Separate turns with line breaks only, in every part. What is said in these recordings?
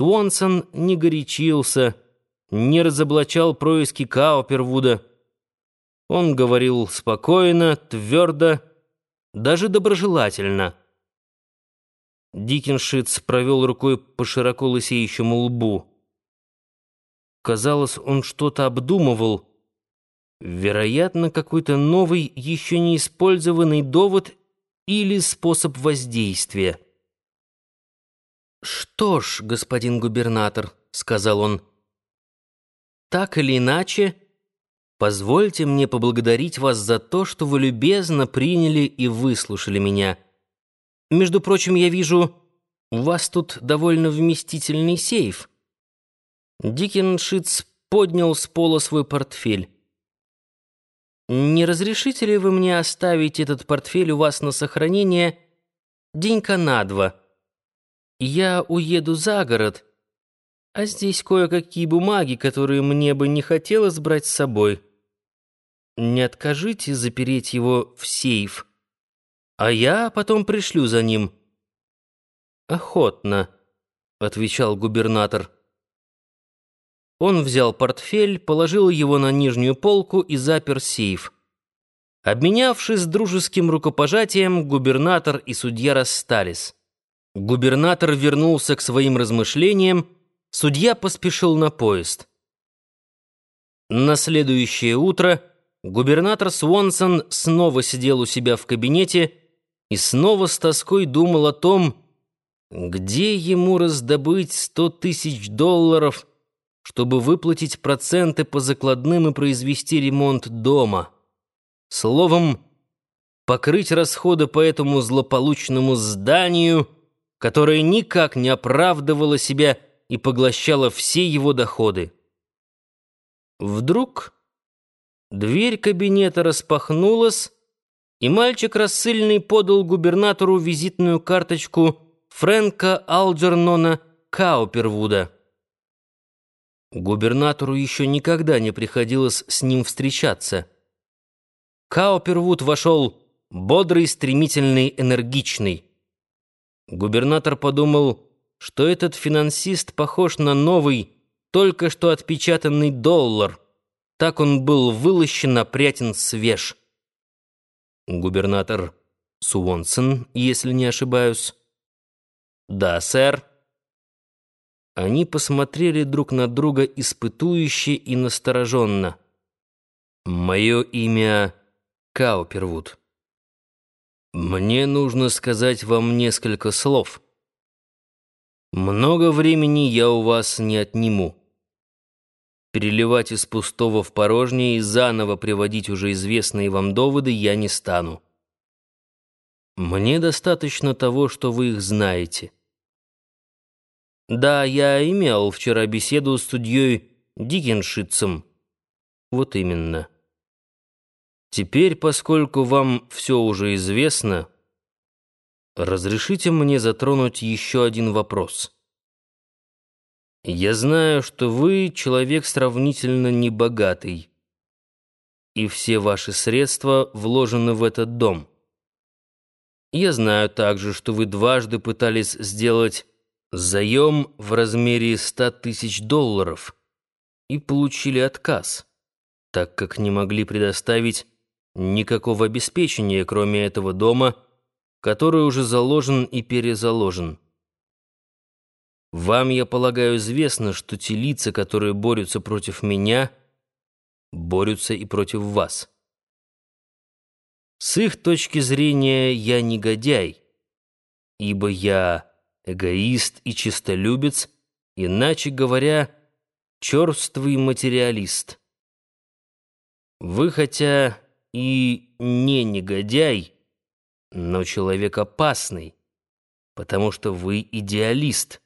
Суонсон не горячился, не разоблачал происки Каупервуда. Он говорил спокойно, твердо, даже доброжелательно. Дикеншиц провел рукой по широко лысеющему лбу. Казалось, он что-то обдумывал. Вероятно, какой-то новый, еще не использованный довод или способ воздействия. «Что ж, господин губернатор», — сказал он, — «так или иначе, позвольте мне поблагодарить вас за то, что вы любезно приняли и выслушали меня. Между прочим, я вижу, у вас тут довольно вместительный сейф». Дикеншиц поднял с пола свой портфель. «Не разрешите ли вы мне оставить этот портфель у вас на сохранение денька на два?» Я уеду за город, а здесь кое-какие бумаги, которые мне бы не хотелось брать с собой. Не откажите запереть его в сейф, а я потом пришлю за ним». «Охотно», — отвечал губернатор. Он взял портфель, положил его на нижнюю полку и запер сейф. Обменявшись дружеским рукопожатием, губернатор и судья расстались. Губернатор вернулся к своим размышлениям, судья поспешил на поезд. На следующее утро губернатор Свонсон снова сидел у себя в кабинете и снова с тоской думал о том, где ему раздобыть сто тысяч долларов, чтобы выплатить проценты по закладным и произвести ремонт дома. Словом, покрыть расходы по этому злополучному зданию — которая никак не оправдывала себя и поглощала все его доходы. Вдруг дверь кабинета распахнулась, и мальчик рассыльный подал губернатору визитную карточку Фрэнка Алджернона Каупервуда. Губернатору еще никогда не приходилось с ним встречаться. Каупервуд вошел бодрый, стремительный, энергичный. Губернатор подумал, что этот финансист похож на новый, только что отпечатанный доллар. Так он был вылощен, опрятен, свеж. Губернатор Суонсон, если не ошибаюсь. Да, сэр. Они посмотрели друг на друга испытующе и настороженно. Мое имя Каупервуд. Мне нужно сказать вам несколько слов. Много времени я у вас не отниму. Переливать из пустого в порожнее и заново приводить уже известные вам доводы я не стану. Мне достаточно того, что вы их знаете. Да, я имел вчера беседу с судьей Дикеншицем. Вот именно. Теперь, поскольку вам все уже известно, разрешите мне затронуть еще один вопрос. Я знаю, что вы человек сравнительно небогатый, и все ваши средства вложены в этот дом. Я знаю также, что вы дважды пытались сделать заем в размере ста тысяч долларов и получили отказ, так как не могли предоставить Никакого обеспечения, кроме этого дома, который уже заложен и перезаложен. Вам, я полагаю, известно, что те лица, которые борются против меня, борются и против вас. С их точки зрения я негодяй, ибо я эгоист и чистолюбец, иначе говоря, черствый материалист. Вы хотя и не негодяй, но человек опасный, потому что вы идеалист.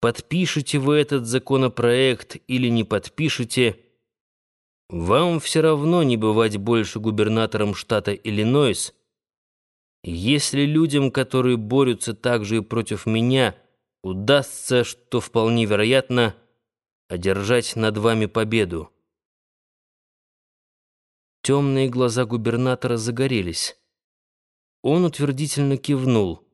Подпишете вы этот законопроект или не подпишете, вам все равно не бывать больше губернатором штата Иллинойс, если людям, которые борются также и против меня, удастся, что вполне вероятно, одержать над вами победу. Темные глаза губернатора загорелись. Он утвердительно кивнул.